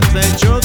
get the joke.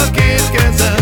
a két kezem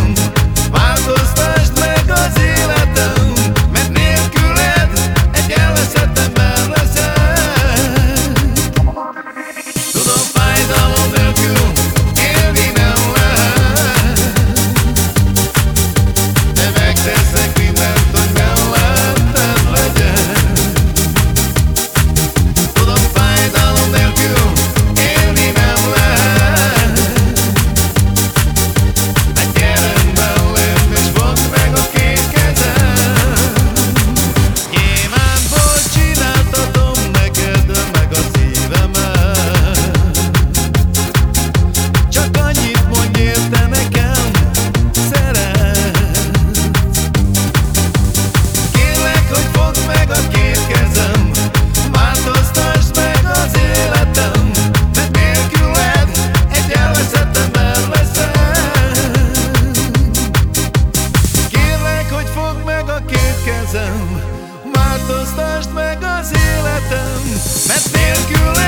kezem Változtasd meg az életem Mert nélkül